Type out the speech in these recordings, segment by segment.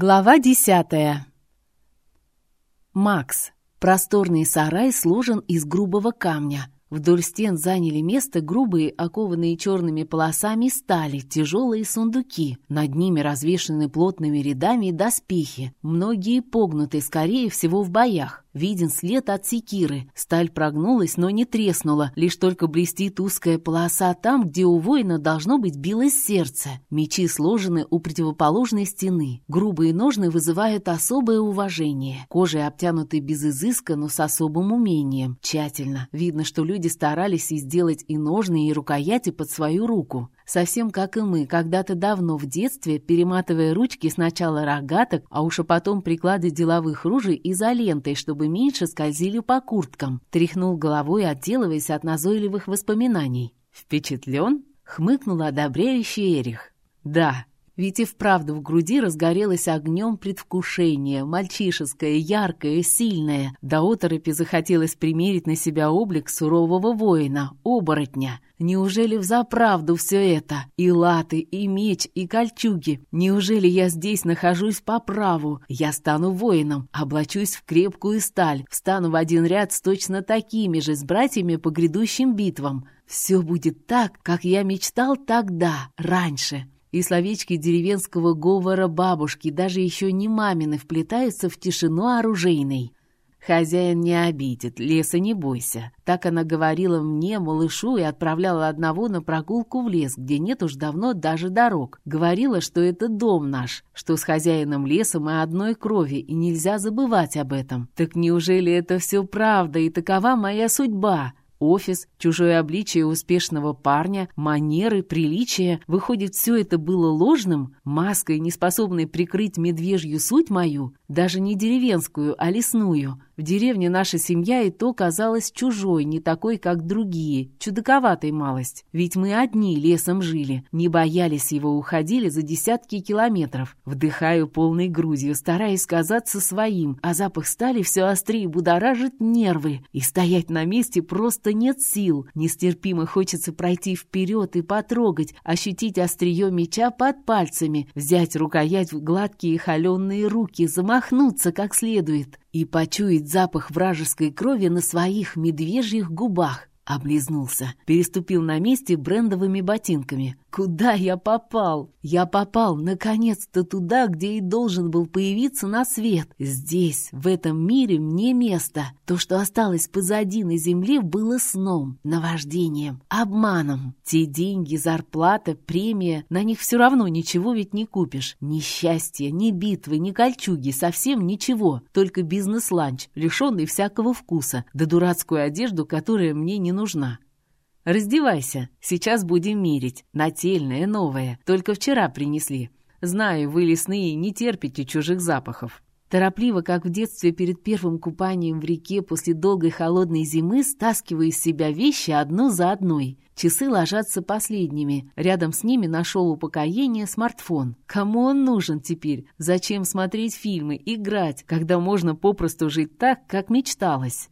Глава десятая. Макс. Просторный сарай сложен из грубого камня. Вдоль стен заняли место грубые, окованные черными полосами стали, тяжелые сундуки. Над ними развешаны плотными рядами доспехи, многие погнуты, скорее всего, в боях. Виден след от секиры. Сталь прогнулась, но не треснула. Лишь только блестит узкая полоса там, где у воина должно быть билось сердце. Мечи сложены у противоположной стены. Грубые ножны вызывают особое уважение. Кожей обтянуты без изыска, но с особым умением. Тщательно. Видно, что люди старались и сделать и ножны, и рукояти под свою руку совсем как и мы, когда-то давно в детстве, перематывая ручки сначала рогаток, а уж а потом приклады деловых ружей изолентой, чтобы меньше скользили по курткам. Тряхнул головой, отделываясь от назойливых воспоминаний. «Впечатлен?» — хмыкнул одобряющий Эрих. «Да, ведь и вправду в груди разгорелось огнем предвкушение, мальчишеское, яркое, сильное. До оторопи захотелось примерить на себя облик сурового воина, оборотня. Неужели взаправду все это? И латы, и меч, и кольчуги. Неужели я здесь нахожусь по праву? Я стану воином, облачусь в крепкую сталь, встану в один ряд с точно такими же, с братьями по грядущим битвам. Все будет так, как я мечтал тогда, раньше и словечки деревенского говора бабушки, даже еще не мамины, вплетаются в тишину оружейной. «Хозяин не обидит, леса не бойся». Так она говорила мне, малышу, и отправляла одного на прогулку в лес, где нет уж давно даже дорог. Говорила, что это дом наш, что с хозяином леса мы одной крови, и нельзя забывать об этом. Так неужели это все правда, и такова моя судьба? Офис, чужое обличие успешного парня, манеры, приличия. Выходит, все это было ложным, маской, неспособной прикрыть медвежью суть мою, даже не деревенскую, а лесную. В деревне наша семья и то казалась чужой, не такой, как другие, чудаковатой малость. Ведь мы одни лесом жили, не боялись его, уходили за десятки километров. Вдыхаю полной грудью, стараясь казаться своим, а запах стали все острее будоражит нервы. И стоять на месте просто нет сил. Нестерпимо хочется пройти вперед и потрогать, ощутить острие меча под пальцами, взять рукоять в гладкие холеные руки, замахнуться как следует и почуять запах вражеской крови на своих медвежьих губах. Облизнулся, переступил на месте брендовыми ботинками. Куда я попал? Я попал, наконец-то, туда, где и должен был появиться на свет. Здесь, в этом мире, мне место. То, что осталось позади на земле, было сном, наваждением, обманом. Те деньги, зарплата, премия, на них все равно ничего ведь не купишь. Ни счастья, ни битвы, ни кольчуги, совсем ничего. Только бизнес-ланч, лишенный всякого вкуса, да дурацкую одежду, которая мне не нужна. «Раздевайся, сейчас будем мерить. Нательное, новое, только вчера принесли. Знаю, вы лесные не терпите чужих запахов». Торопливо, как в детстве перед первым купанием в реке после долгой холодной зимы, стаскиваю из себя вещи одну за одной. Часы ложатся последними. Рядом с ними нашел упокоение смартфон. Кому он нужен теперь? Зачем смотреть фильмы, играть, когда можно попросту жить так, как мечталось?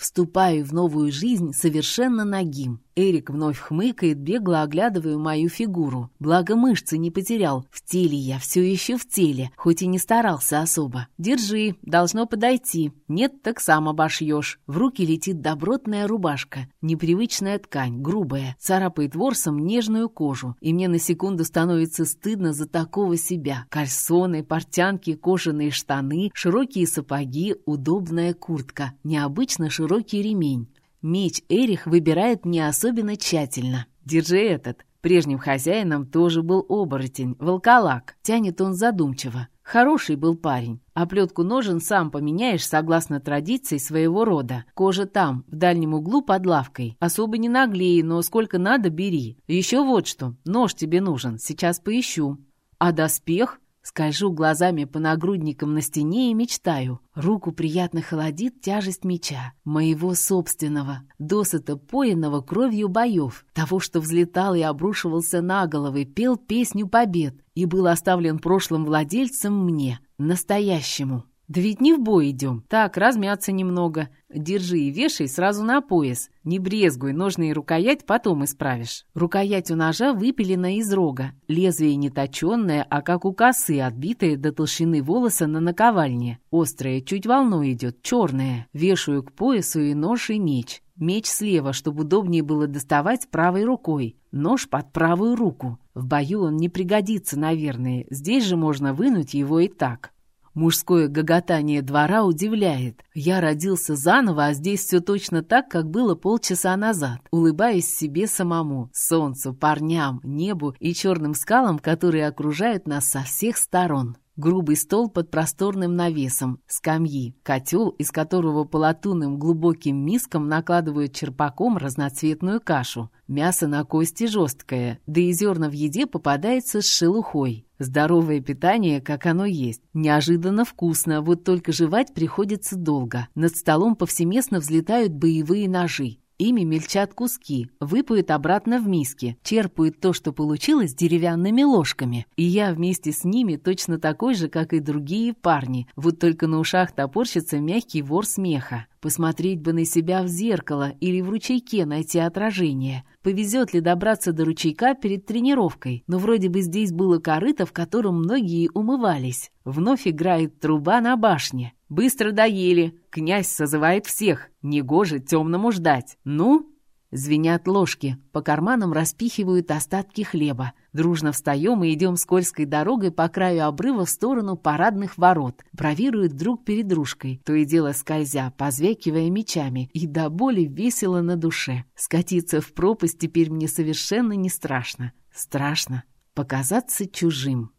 Вступаю в новую жизнь совершенно нагим. Эрик вновь хмыкает, бегло оглядывая мою фигуру. Благо мышцы не потерял. В теле я все еще в теле, хоть и не старался особо. Держи, должно подойти. Нет, так сам обошьешь. В руки летит добротная рубашка. Непривычная ткань, грубая, царапает ворсом нежную кожу. И мне на секунду становится стыдно за такого себя. Кальсоны, портянки, кожаные штаны, широкие сапоги, удобная куртка, необычно широкий ремень. Меч Эрих выбирает не особенно тщательно. «Держи этот». Прежним хозяином тоже был оборотень, волколак. Тянет он задумчиво. Хороший был парень. А плетку ножен сам поменяешь согласно традиции своего рода. Кожа там, в дальнем углу под лавкой. Особо не наглей, но сколько надо, бери. Еще вот что. Нож тебе нужен. Сейчас поищу. А доспех? Скольжу глазами по нагрудникам на стене и мечтаю. Руку приятно холодит тяжесть меча, моего собственного, досыта поенного кровью боев, того, что взлетал и обрушивался на головы, пел песню побед и был оставлен прошлым владельцем мне, настоящему. «Да ведь не в бой идем. Так, размяться немного. Держи и вешай сразу на пояс. Не брезгуй, ножны и рукоять потом исправишь». Рукоять у ножа выпилена из рога. Лезвие не точенное, а как у косы, отбитое до толщины волоса на наковальне. Острое чуть волной идет, черное. Вешаю к поясу и нож, и меч. Меч слева, чтобы удобнее было доставать правой рукой. Нож под правую руку. В бою он не пригодится, наверное. Здесь же можно вынуть его и так. Мужское гоготание двора удивляет. Я родился заново, а здесь все точно так, как было полчаса назад. Улыбаюсь себе самому, солнцу, парням, небу и черным скалам, которые окружают нас со всех сторон. Грубый стол под просторным навесом, скамьи, котел, из которого по латунным глубоким мискам накладывают черпаком разноцветную кашу. Мясо на кости жесткое, да и зерна в еде попадаются с шелухой. Здоровое питание, как оно есть. Неожиданно вкусно, вот только жевать приходится долго. Над столом повсеместно взлетают боевые ножи. Ими мельчат куски, выпают обратно в миски, черпают то, что получилось, деревянными ложками. И я вместе с ними точно такой же, как и другие парни, вот только на ушах топорщится мягкий вор смеха. Посмотреть бы на себя в зеркало или в ручейке найти отражение. Повезет ли добраться до ручейка перед тренировкой? Но вроде бы здесь было корыто, в котором многие умывались. Вновь играет труба на башне. Быстро доели. Князь созывает всех. Негоже темному ждать. Ну, Звенят ложки, по карманам распихивают остатки хлеба. Дружно встаем и идем скользкой дорогой по краю обрыва в сторону парадных ворот. Бравируют друг перед дружкой, то и дело скользя, позвякивая мечами, и до боли весело на душе. Скатиться в пропасть теперь мне совершенно не страшно. Страшно показаться чужим.